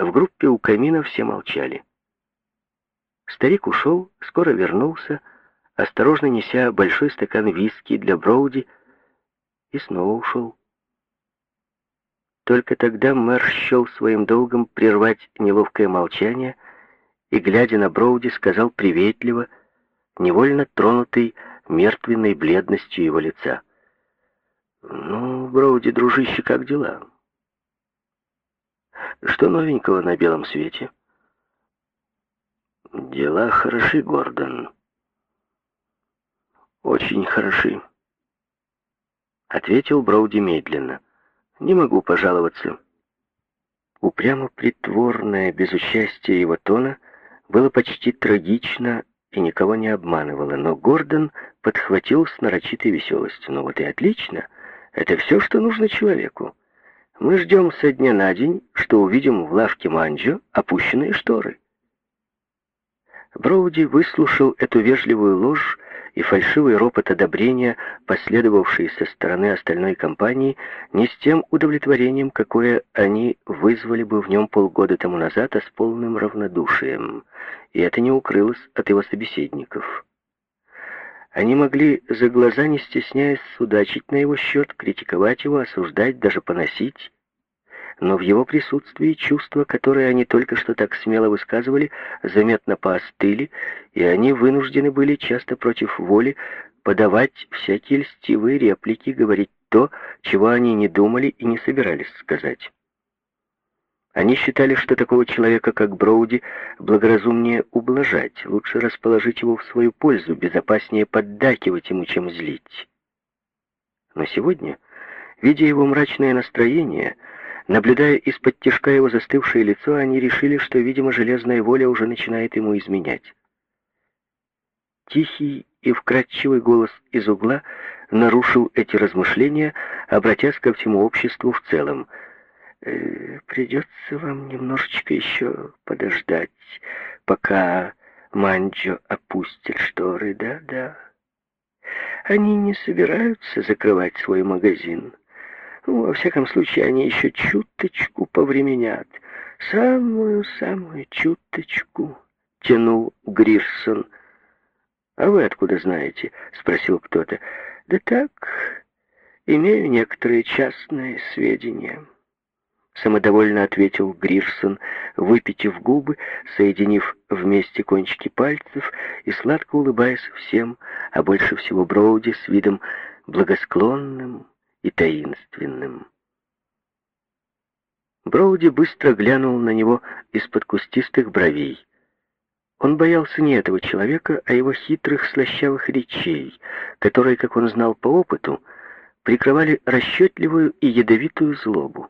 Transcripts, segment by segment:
В группе у камина все молчали. Старик ушел, скоро вернулся, осторожно неся большой стакан виски для Броуди, и снова ушел. Только тогда мэр счел своим долгом прервать неловкое молчание и, глядя на Броуди, сказал приветливо, невольно тронутый мертвенной бледностью его лица. «Ну, Броуди, дружище, как дела? Что новенького на белом свете?» «Дела хороши, Гордон. Очень хороши», — ответил Броуди медленно. «Не могу пожаловаться». Упрямо притворное безучастие его тона было почти трагично и никого не обманывало, но Гордон подхватил с нарочитой веселостью. «Ну вот и отлично. Это все, что нужно человеку. Мы ждем со дня на день, что увидим в лавке Манджо опущенные шторы». Броуди выслушал эту вежливую ложь и фальшивый ропот одобрения, последовавший со стороны остальной компании, не с тем удовлетворением, какое они вызвали бы в нем полгода тому назад, а с полным равнодушием. И это не укрылось от его собеседников. Они могли за глаза, не стесняясь, судачить на его счет, критиковать его, осуждать, даже поносить, но в его присутствии чувства, которые они только что так смело высказывали, заметно поостыли, и они вынуждены были часто против воли подавать всякие льстивые реплики, говорить то, чего они не думали и не собирались сказать. Они считали, что такого человека, как Броуди, благоразумнее ублажать, лучше расположить его в свою пользу, безопаснее поддакивать ему, чем злить. Но сегодня, видя его мрачное настроение, Наблюдая из-под тяжка его застывшее лицо, они решили, что, видимо, железная воля уже начинает ему изменять. Тихий и вкрадчивый голос из угла нарушил эти размышления, обратясь ко всему обществу в целом. «Э, «Придется вам немножечко еще подождать, пока Манджо опустит шторы, да-да. Они не собираются закрывать свой магазин». Ну, во всяком случае, они еще чуточку повременят. Самую-самую чуточку, тянул Грирсон. «А вы откуда знаете?» — спросил кто-то. «Да так, имею некоторые частные сведения». Самодовольно ответил Грирсон, выпитив губы, соединив вместе кончики пальцев и сладко улыбаясь всем, а больше всего Броуди с видом благосклонным, и таинственным. Броуди быстро глянул на него из-под кустистых бровей. Он боялся не этого человека, а его хитрых слащавых речей, которые, как он знал по опыту, прикрывали расчетливую и ядовитую злобу.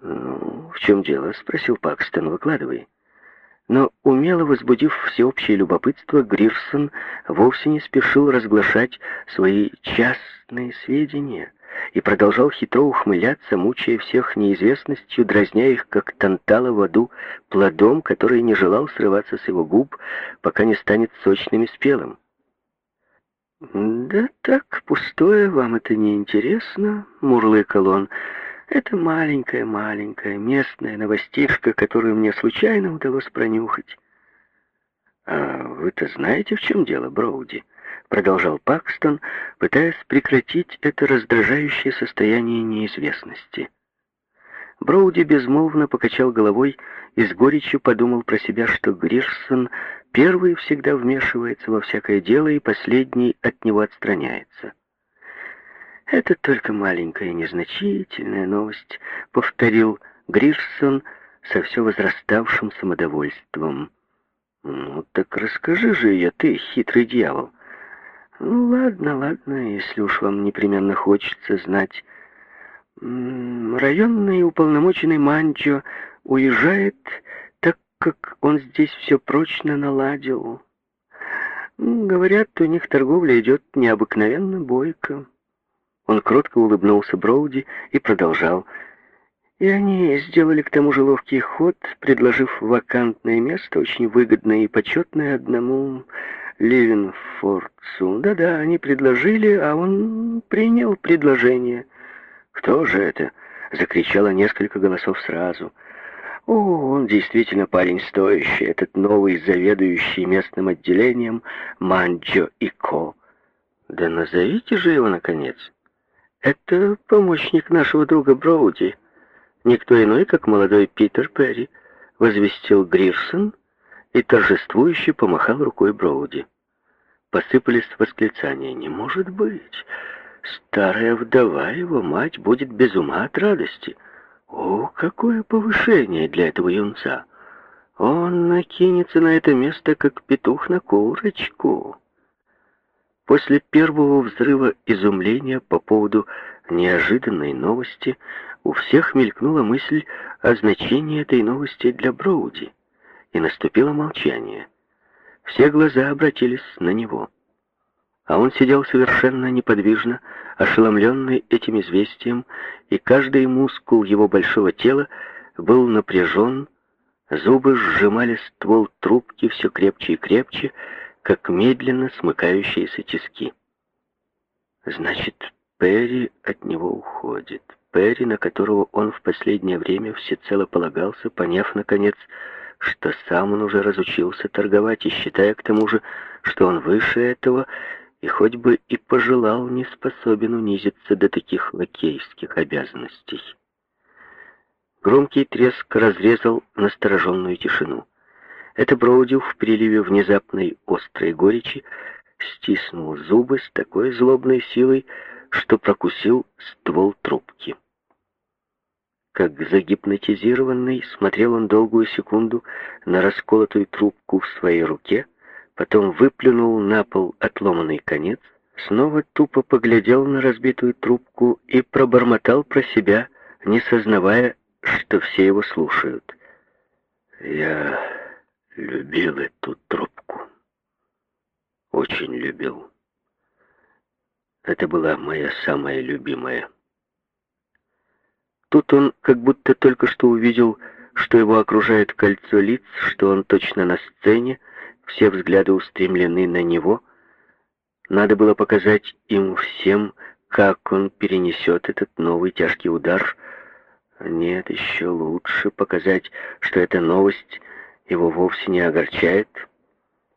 «Ну, в чем дело?» — спросил Пакстон. «Выкладывай». Но, умело возбудив всеобщее любопытство, Грирсон вовсе не спешил разглашать свои частные сведения и продолжал хитро ухмыляться, мучая всех неизвестностью, дразня их, как тантала в аду, плодом, который не желал срываться с его губ, пока не станет сочным и спелым. «Да так, пустое, вам это не интересно», — мурлыкал он, — это маленькая-маленькая местная новостишка, которую мне случайно удалось пронюхать. «А вы-то знаете, в чем дело, Броуди?» Продолжал Пакстон, пытаясь прекратить это раздражающее состояние неизвестности. Броуди безмолвно покачал головой и с горечью подумал про себя, что Гришсон первый всегда вмешивается во всякое дело и последний от него отстраняется. «Это только маленькая незначительная новость», — повторил Гришсон со все возраставшим самодовольством. «Ну, так расскажи же ее ты, хитрый дьявол». «Ну, ладно, ладно, если уж вам непременно хочется знать. Районный уполномоченный Манчо уезжает, так как он здесь все прочно наладил. Говорят, у них торговля идет необыкновенно бойко». Он кротко улыбнулся Броуди и продолжал. И они сделали к тому же ловкий ход, предложив вакантное место, очень выгодное и почетное одному Ливенфордсу. Да-да, они предложили, а он принял предложение. «Кто же это?» — закричало несколько голосов сразу. О, он действительно парень стоящий, этот новый заведующий местным отделением Манджо и Ко. Да назовите же его, наконец. Это помощник нашего друга Броуди. Никто иной, как молодой Питер Перри, возвестил Грирсон и торжествующе помахал рукой Броуди. Посыпались восклицания. «Не может быть! Старая вдова, его мать, будет без ума от радости!» О, какое повышение для этого юнца! Он накинется на это место, как петух на курочку. После первого взрыва изумления по поводу неожиданной новости у всех мелькнула мысль о значении этой новости для Броуди, и наступило молчание. Все глаза обратились на него. А он сидел совершенно неподвижно, ошеломленный этим известием, и каждый мускул его большого тела был напряжен, зубы сжимали ствол трубки все крепче и крепче, как медленно смыкающиеся тиски. Значит, Перри от него уходит. Перри, на которого он в последнее время всецело полагался, поняв, наконец, что сам он уже разучился торговать, и считая к тому же, что он выше этого, и хоть бы и пожелал, не способен унизиться до таких лакейских обязанностей. Громкий треск разрезал настороженную тишину. Это Броуди в приливе внезапной острой горечи стиснул зубы с такой злобной силой, что прокусил ствол трубки. Как загипнотизированный, смотрел он долгую секунду на расколотую трубку в своей руке, потом выплюнул на пол отломанный конец, снова тупо поглядел на разбитую трубку и пробормотал про себя, не сознавая, что все его слушают. «Я любил эту трубку. Очень любил. Это была моя самая любимая». Тут он как будто только что увидел, что его окружает кольцо лиц, что он точно на сцене, все взгляды устремлены на него. Надо было показать им всем, как он перенесет этот новый тяжкий удар. Нет, еще лучше показать, что эта новость его вовсе не огорчает.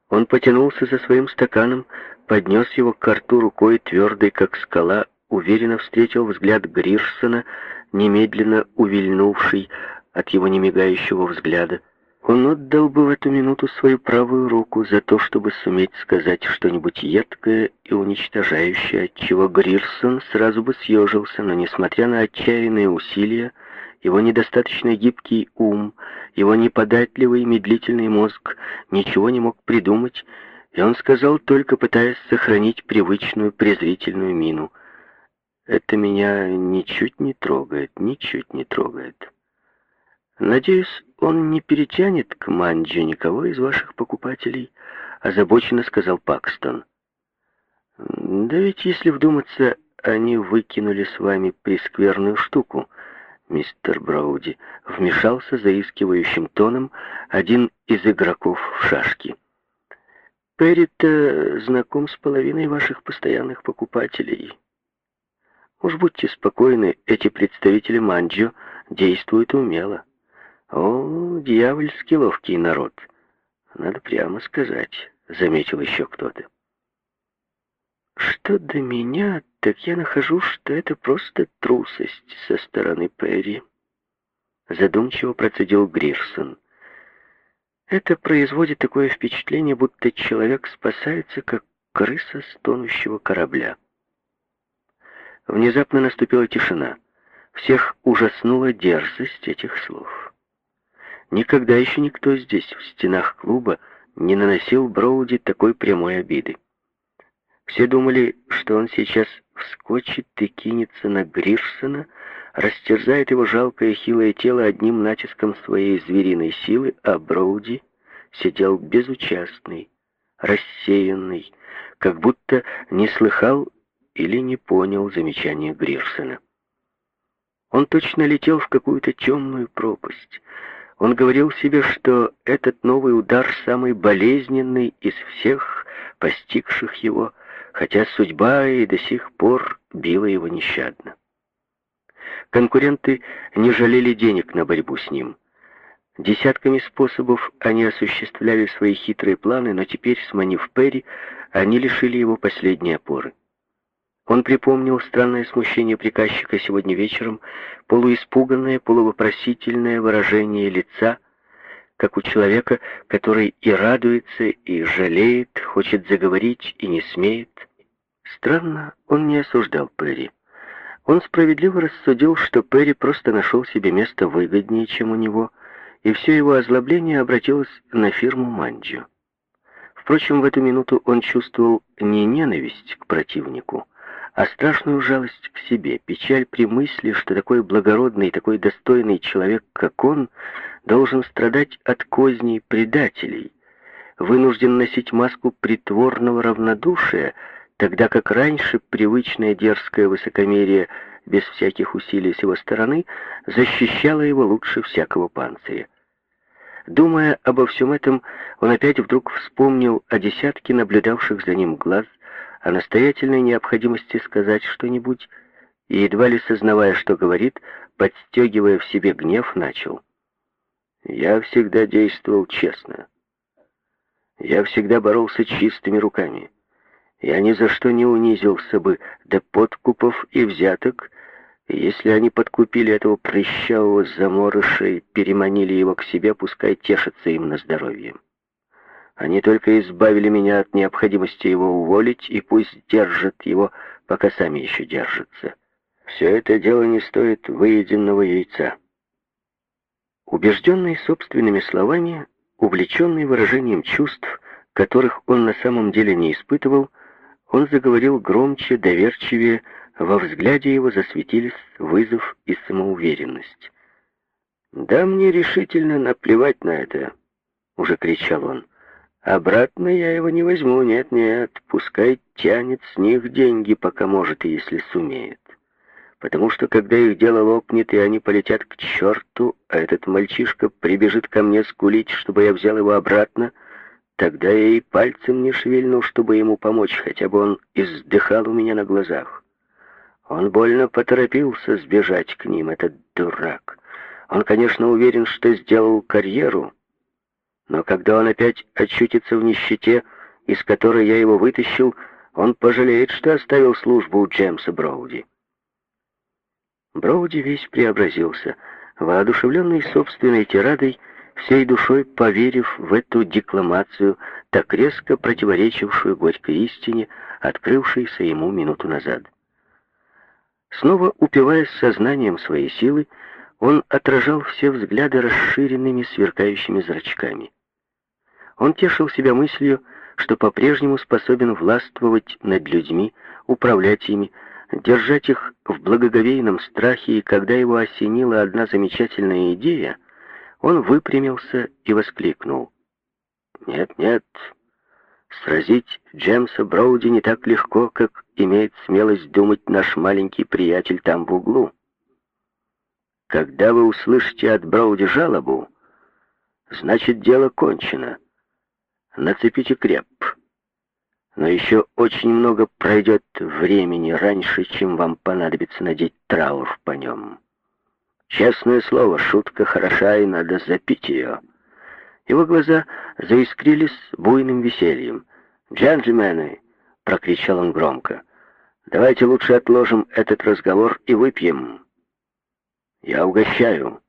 Он потянулся за своим стаканом, поднес его к рту рукой, твердой, как скала, уверенно встретил взгляд Грирсона, немедленно увильнувший от его немигающего взгляда. Он отдал бы в эту минуту свою правую руку за то, чтобы суметь сказать что-нибудь едкое и уничтожающее, от чего Грирсон сразу бы съежился, но, несмотря на отчаянные усилия, его недостаточно гибкий ум, его неподатливый и медлительный мозг ничего не мог придумать, и он сказал, только пытаясь сохранить привычную презрительную мину, «Это меня ничуть не трогает, ничуть не трогает». Надеюсь, он не перетянет к Манджи никого из ваших покупателей, озабоченно сказал Пакстон. Да ведь, если вдуматься, они выкинули с вами прескверную штуку, мистер Брауди, вмешался заискивающим тоном один из игроков в шашки. Перри-то знаком с половиной ваших постоянных покупателей. Уж будьте спокойны, эти представители Манджо действуют умело. О, дьявольски ловкий народ. Надо прямо сказать, заметил еще кто-то. Что до меня, так я нахожу, что это просто трусость со стороны Перри. Задумчиво процедил Грирсон. Это производит такое впечатление, будто человек спасается, как крыса с тонущего корабля. Внезапно наступила тишина. Всех ужаснула дерзость этих слов. Никогда еще никто здесь, в стенах клуба, не наносил Броуди такой прямой обиды. Все думали, что он сейчас вскочит и кинется на Грирсона, растерзает его жалкое хилое тело одним натиском своей звериной силы, а Броуди сидел безучастный, рассеянный, как будто не слыхал или не понял замечания Грирсона. Он точно летел в какую-то темную пропасть, он говорил себе, что этот новый удар самый болезненный из всех постигших его, хотя судьба и до сих пор била его нещадно. Конкуренты не жалели денег на борьбу с ним. Десятками способов они осуществляли свои хитрые планы, но теперь, сманив Перри, они лишили его последней опоры. Он припомнил странное смущение приказчика сегодня вечером, полуиспуганное, полувопросительное выражение лица, как у человека, который и радуется, и жалеет, хочет заговорить и не смеет. Странно, он не осуждал Перри. Он справедливо рассудил, что Перри просто нашел себе место выгоднее, чем у него — и все его озлобление обратилось на фирму Манджио. Впрочем, в эту минуту он чувствовал не ненависть к противнику, а страшную жалость к себе, печаль при мысли, что такой благородный, такой достойный человек, как он, должен страдать от козней предателей, вынужден носить маску притворного равнодушия, тогда как раньше привычное дерзкое высокомерие без всяких усилий с его стороны защищало его лучше всякого панциря. Думая обо всем этом, он опять вдруг вспомнил о десятке наблюдавших за ним глаз, о настоятельной необходимости сказать что-нибудь, и, едва ли сознавая, что говорит, подстегивая в себе гнев, начал. «Я всегда действовал честно. Я всегда боролся чистыми руками. Я ни за что не унизился бы до подкупов и взяток, если они подкупили этого прыщавого заморыша и переманили его к себе, пускай тешатся им на здоровье. Они только избавили меня от необходимости его уволить, и пусть держат его, пока сами еще держатся. Все это дело не стоит выеденного яйца. Убежденный собственными словами, увлеченный выражением чувств, которых он на самом деле не испытывал, он заговорил громче, доверчивее, во взгляде его засветились вызов и самоуверенность. «Да мне решительно наплевать на это», — уже кричал он. «Обратно я его не возьму, нет-нет, пускай тянет с них деньги, пока может и если сумеет. Потому что когда их дело лопнет, и они полетят к черту, а этот мальчишка прибежит ко мне скулить, чтобы я взял его обратно, тогда я и пальцем не шевельну, чтобы ему помочь, хотя бы он издыхал у меня на глазах. Он больно поторопился сбежать к ним, этот дурак. Он, конечно, уверен, что сделал карьеру, но когда он опять очутится в нищете, из которой я его вытащил, он пожалеет, что оставил службу у Джемса Броуди. Броуди весь преобразился, воодушевленный собственной тирадой, всей душой поверив в эту декламацию, так резко противоречившую горькой истине, открывшейся ему минуту назад. Снова упиваясь сознанием своей силы, он отражал все взгляды расширенными сверкающими зрачками. Он тешил себя мыслью, что по-прежнему способен властвовать над людьми, управлять ими, держать их в благоговейном страхе, и когда его осенила одна замечательная идея, он выпрямился и воскликнул. «Нет, нет, Сразить Джемса Броуди не так легко, как имеет смелость думать наш маленький приятель там в углу. Когда вы услышите от Броуди жалобу, значит дело кончено. Нацепите креп. Но еще очень много пройдет времени раньше, чем вам понадобится надеть траур по нем. Честное слово, шутка хороша, и надо запить ее. Его глаза заискрились буйным весельем. «Джентльмены!» — прокричал он громко. «Давайте лучше отложим этот разговор и выпьем. Я угощаю».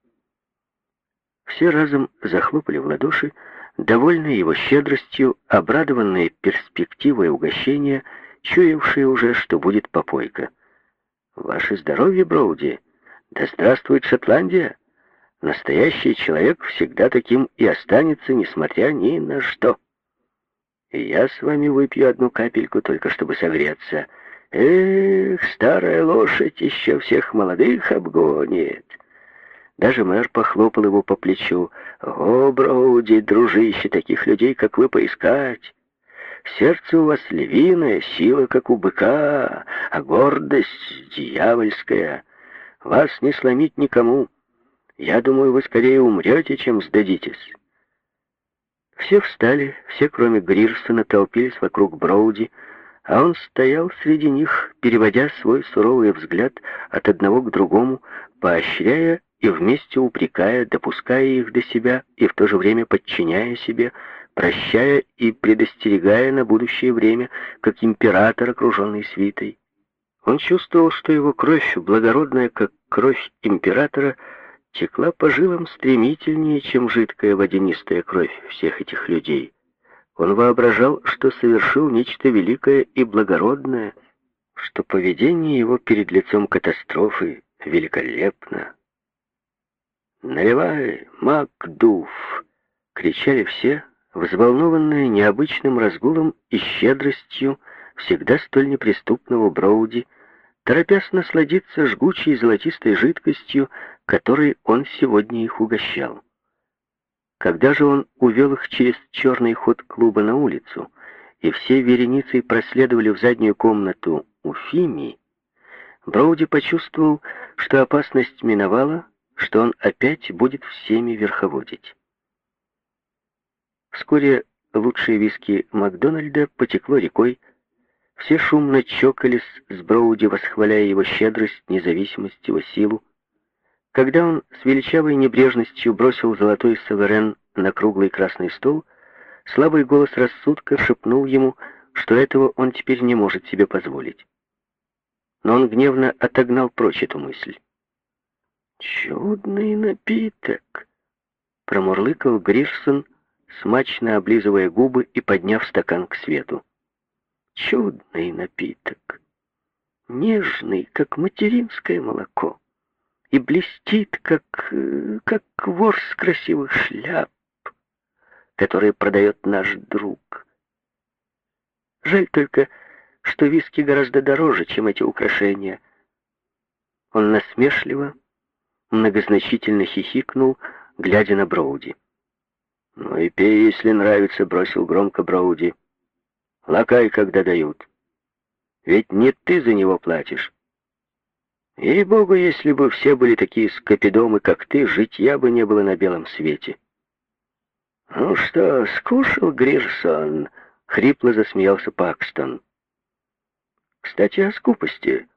Все разом захлопали в ладоши, довольные его щедростью, обрадованные перспективой угощения, чуявшие уже, что будет попойка. «Ваше здоровье, Броуди! Да здравствует Шотландия!» Настоящий человек всегда таким и останется, несмотря ни на что. Я с вами выпью одну капельку, только чтобы согреться. Эх, старая лошадь еще всех молодых обгонит. Даже мэр похлопал его по плечу. «О, Броуди, дружище, таких людей, как вы, поискать! Сердце у вас львиное, сила, как у быка, а гордость дьявольская. Вас не сломить никому. Я думаю, вы скорее умрете, чем сдадитесь». Все встали, все, кроме Грирсона, толпились вокруг Броуди, а он стоял среди них, переводя свой суровый взгляд от одного к другому, поощряя и вместе упрекая, допуская их до себя и в то же время подчиняя себе, прощая и предостерегая на будущее время, как император, окруженный свитой. Он чувствовал, что его кровь, благородная, как кровь императора, текла по жилам стремительнее, чем жидкая водянистая кровь всех этих людей. Он воображал, что совершил нечто великое и благородное, что поведение его перед лицом катастрофы великолепно. «Наливай, Макдув!» — кричали все, взволнованные необычным разгулом и щедростью всегда столь неприступного Броуди, торопясь насладиться жгучей золотистой жидкостью, которой он сегодня их угощал. Когда же он увел их через черный ход клуба на улицу, и все вереницей проследовали в заднюю комнату у Фими, Броуди почувствовал, что опасность миновала, что он опять будет всеми верховодить. Вскоре лучшие виски Макдональда потекло рекой, все шумно чокались с Броуди, восхваляя его щедрость, независимость, его силу. Когда он с величавой небрежностью бросил золотой саверен на круглый красный стол, слабый голос рассудка шепнул ему, что этого он теперь не может себе позволить. Но он гневно отогнал прочь эту мысль. «Чудный напиток!» — промурлыкал Гришсон, смачно облизывая губы и подняв стакан к свету. Чудный напиток, нежный, как материнское молоко, и блестит, как, э, как ворс красивых шляп, который продает наш друг. Жаль только, что виски гораздо дороже, чем эти украшения. Он насмешливо, многозначительно хихикнул, глядя на Броуди. «Ну и пей, если нравится», — бросил громко Броуди. Лакай, когда дают. Ведь не ты за него платишь. Ей-богу, если бы все были такие скопидомы, как ты, житья бы не было на белом свете. Ну что, скушал Грирсон? Хрипло засмеялся Пакстон. Кстати, о скупости.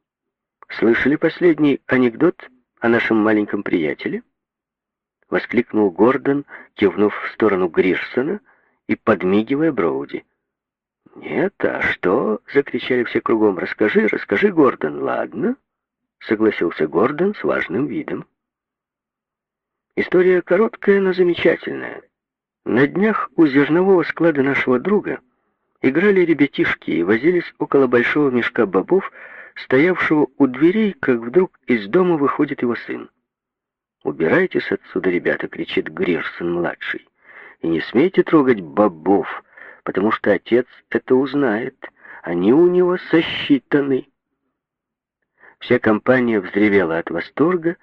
Слышали последний анекдот о нашем маленьком приятеле? Воскликнул Гордон, кивнув в сторону Грирсона и подмигивая Броуди. «Нет, а что?» — закричали все кругом. «Расскажи, расскажи, Гордон». «Ладно», — согласился Гордон с важным видом. История короткая, но замечательная. На днях у зернового склада нашего друга играли ребятишки и возились около большого мешка бобов, стоявшего у дверей, как вдруг из дома выходит его сын. «Убирайтесь отсюда, ребята!» — кричит Грирсон-младший. «И не смейте трогать бобов!» потому что отец это узнает. Они у него сосчитаны. Вся компания взревела от восторга,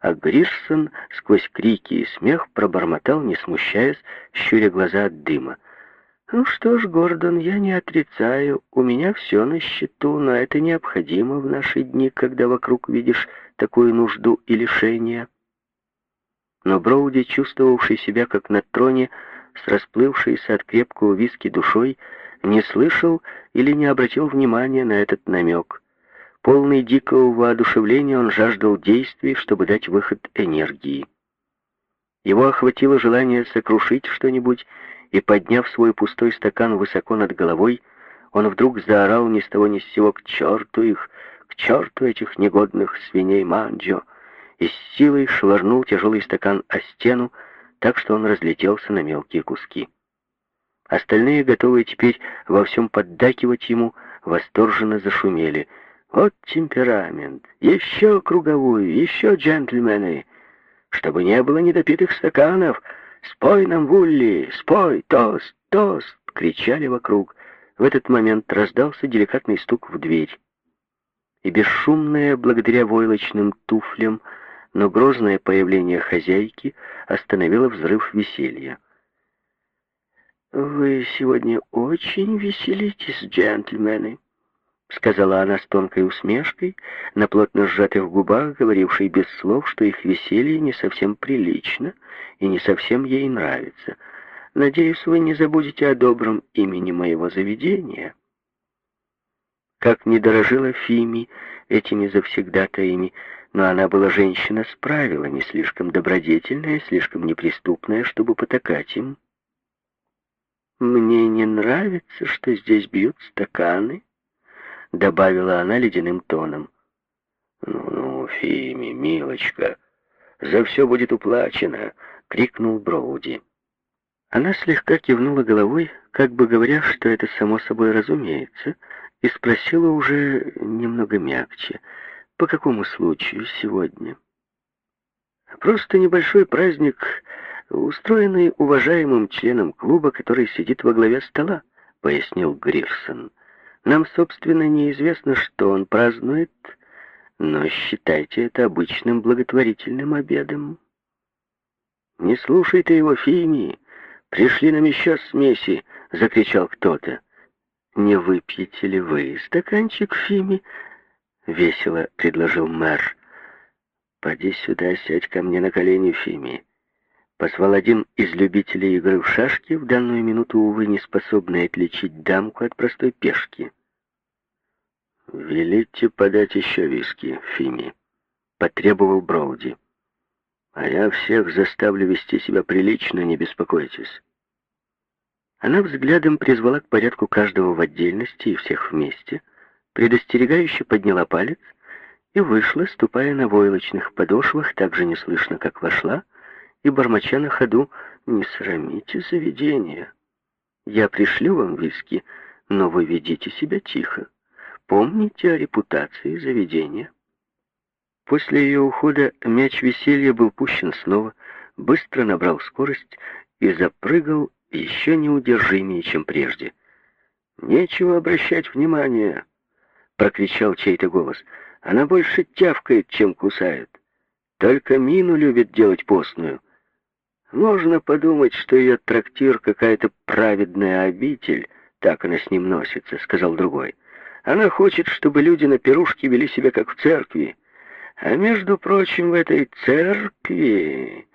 а Гришсон сквозь крики и смех пробормотал, не смущаясь, щуря глаза от дыма. «Ну что ж, Гордон, я не отрицаю, у меня все на счету, но это необходимо в наши дни, когда вокруг видишь такую нужду и лишение». Но Броуди, чувствовавший себя как на троне, с расплывшейся от крепкого виски душой, не слышал или не обратил внимания на этот намек. Полный дикого воодушевления он жаждал действий, чтобы дать выход энергии. Его охватило желание сокрушить что-нибудь, и, подняв свой пустой стакан высоко над головой, он вдруг заорал ни с того ни с сего «К черту их! К черту этих негодных свиней Манджо!» и с силой швырнул тяжелый стакан о стену, так что он разлетелся на мелкие куски. Остальные, готовые теперь во всем поддакивать ему, восторженно зашумели. «Вот темперамент! Еще круговую! Еще джентльмены! Чтобы не было недопитых стаканов! Спой нам, Вулли! Спой! Тост! Тост!» — кричали вокруг. В этот момент раздался деликатный стук в дверь. И бесшумная, благодаря войлочным туфлям, но грозное появление хозяйки остановило взрыв веселья. «Вы сегодня очень веселитесь, джентльмены», — сказала она с тонкой усмешкой, на плотно сжатых губах, говорившей без слов, что их веселье не совсем прилично и не совсем ей нравится. «Надеюсь, вы не забудете о добром имени моего заведения». Как не дорожила Фими этими завсегдатаями, но она была женщина с правилами, слишком добродетельная, слишком неприступная, чтобы потакать им. «Мне не нравится, что здесь бьют стаканы», — добавила она ледяным тоном. «Ну-ну, Фими, милочка, за все будет уплачено», — крикнул Броуди. Она слегка кивнула головой, как бы говоря, что это само собой разумеется, и спросила уже немного мягче, по какому случаю сегодня. «Просто небольшой праздник устроенный уважаемым членом клуба, который сидит во главе стола», — пояснил Грирсон. «Нам, собственно, неизвестно, что он празднует, но считайте это обычным благотворительным обедом». «Не слушай ты его, Фими! Пришли нам еще смеси!» — закричал кто-то. «Не выпьете ли вы стаканчик, Фими?» — весело предложил мэр. «Поди сюда, сядь ко мне на колени, Фими позвал один из любителей игры в шашки, в данную минуту, увы, не способный отличить дамку от простой пешки. «Велите подать еще виски, Фими», — потребовал Броуди. «А я всех заставлю вести себя прилично, не беспокойтесь». Она взглядом призвала к порядку каждого в отдельности и всех вместе, предостерегающе подняла палец и вышла, ступая на войлочных подошвах, так же неслышно, как вошла, — и, бормоча на ходу, «Не срамите заведение. Я пришлю вам виски, но вы ведите себя тихо. Помните о репутации заведения». После ее ухода мяч веселья был пущен снова, быстро набрал скорость и запрыгал еще неудержимее, чем прежде. «Нечего обращать внимания!» — прокричал чей-то голос. «Она больше тявкает, чем кусает. Только мину любит делать постную. Можно подумать, что ее трактир какая-то праведная обитель, так она с ним носится, сказал другой. Она хочет, чтобы люди на пирушке вели себя как в церкви. А между прочим, в этой церкви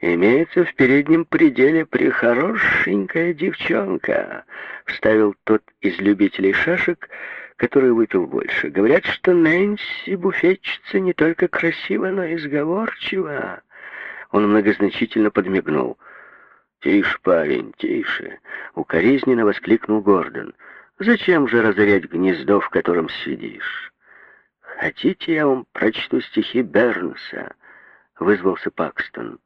имеется в переднем пределе прихорошенькая девчонка, вставил тот из любителей шашек, который выпил больше. Говорят, что Нэнси буфетчица не только красива, но и сговорчива. Он многозначительно подмигнул. «Тише, парень, тише!» — укоризненно воскликнул Гордон. «Зачем же разорять гнездо, в котором сидишь?» «Хотите, я вам прочту стихи Бернса?» — вызвался Пакстон.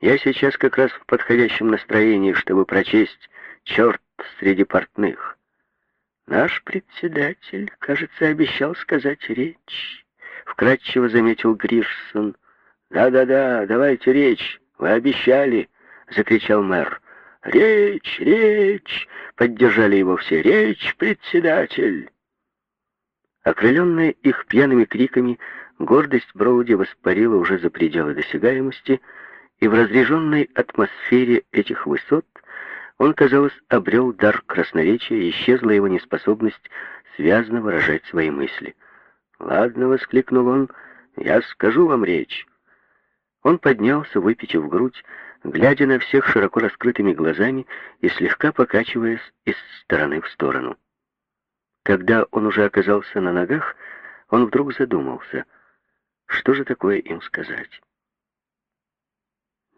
«Я сейчас как раз в подходящем настроении, чтобы прочесть «Черт среди портных». Наш председатель, кажется, обещал сказать речь», — вкратчиво заметил Грирсон. «Да-да-да, давайте речь, вы обещали!» — закричал мэр. «Речь, речь!» — поддержали его все. «Речь, председатель!» Окрыленная их пьяными криками, гордость Броуди воспарила уже за пределы досягаемости, и в разреженной атмосфере этих высот он, казалось, обрел дар красноречия, исчезла его неспособность связно выражать свои мысли. «Ладно», — воскликнул он, — «я скажу вам речь». Он поднялся, выпитив грудь, глядя на всех широко раскрытыми глазами и слегка покачиваясь из стороны в сторону. Когда он уже оказался на ногах, он вдруг задумался, что же такое им сказать.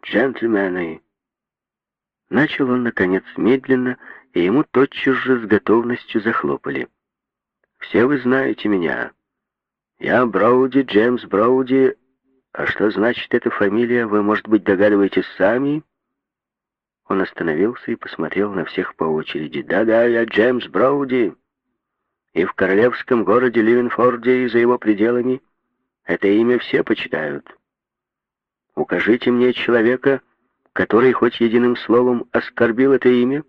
«Джентльмены!» Начал он, наконец, медленно, и ему тотчас же с готовностью захлопали. «Все вы знаете меня. Я Броуди, Джеймс Броуди, «А что значит эта фамилия, вы, может быть, догадываетесь сами?» Он остановился и посмотрел на всех по очереди. «Да-да, я Джеймс Броуди. И в королевском городе Ливенфорде и за его пределами это имя все почитают. Укажите мне человека, который хоть единым словом оскорбил это имя,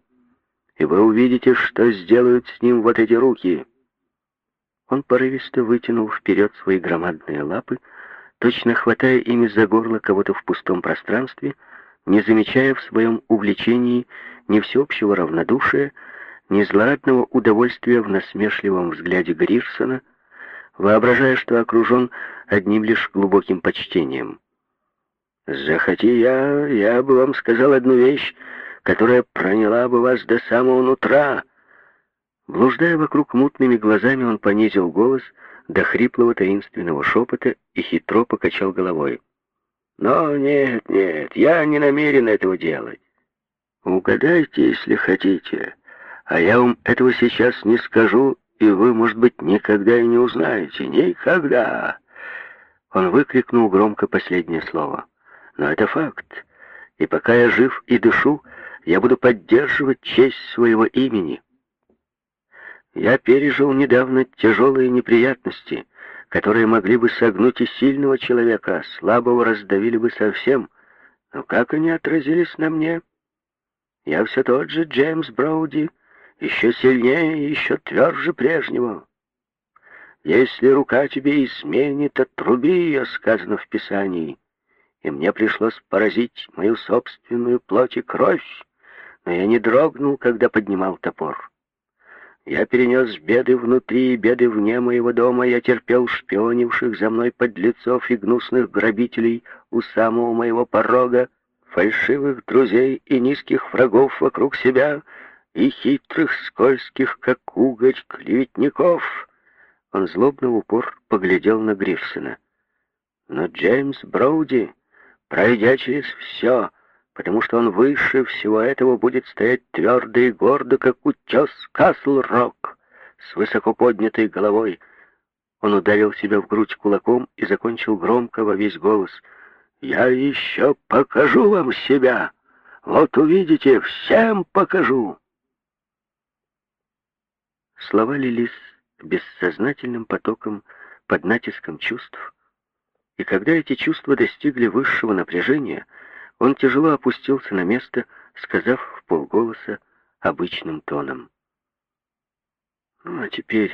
и вы увидите, что сделают с ним вот эти руки». Он порывисто вытянул вперед свои громадные лапы, точно хватая ими за горло кого-то в пустом пространстве, не замечая в своем увлечении ни всеобщего равнодушия, ни злорадного удовольствия в насмешливом взгляде Грирсона, воображая, что окружен одним лишь глубоким почтением. «Захоти я, я бы вам сказал одну вещь, которая проняла бы вас до самого нутра». Блуждая вокруг мутными глазами, он понизил голос, до хриплого таинственного шепота и хитро покачал головой. «Но нет, нет, я не намерен этого делать. Угадайте, если хотите, а я вам этого сейчас не скажу, и вы, может быть, никогда и не узнаете. Никогда!» Он выкрикнул громко последнее слово. «Но это факт, и пока я жив и дышу, я буду поддерживать честь своего имени». Я пережил недавно тяжелые неприятности, которые могли бы согнуть и сильного человека, а слабого раздавили бы совсем. Но как они отразились на мне? Я все тот же Джеймс Броуди, еще сильнее и еще тверже прежнего. Если рука тебе изменит, отруби ее, сказано в Писании. И мне пришлось поразить мою собственную плоть и кровь, но я не дрогнул, когда поднимал топор. Я перенес беды внутри и беды вне моего дома. Я терпел шпионивших за мной подлецов и гнусных грабителей у самого моего порога, фальшивых друзей и низких врагов вокруг себя, и хитрых, скользких, как угорь, клеветников. Он злобно в упор поглядел на Грифсона. Но Джеймс Броуди, пройдя через все, потому что он выше всего этого будет стоять твердо и гордо, как утес Касл-Рок, с высоко поднятой головой. Он ударил себя в грудь кулаком и закончил громко во весь голос. «Я еще покажу вам себя! Вот увидите, всем покажу!» Слова лились бессознательным потоком под натиском чувств, и когда эти чувства достигли высшего напряжения — он тяжело опустился на место, сказав в полголоса обычным тоном. «Ну, а теперь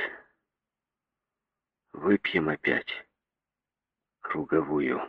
выпьем опять круговую».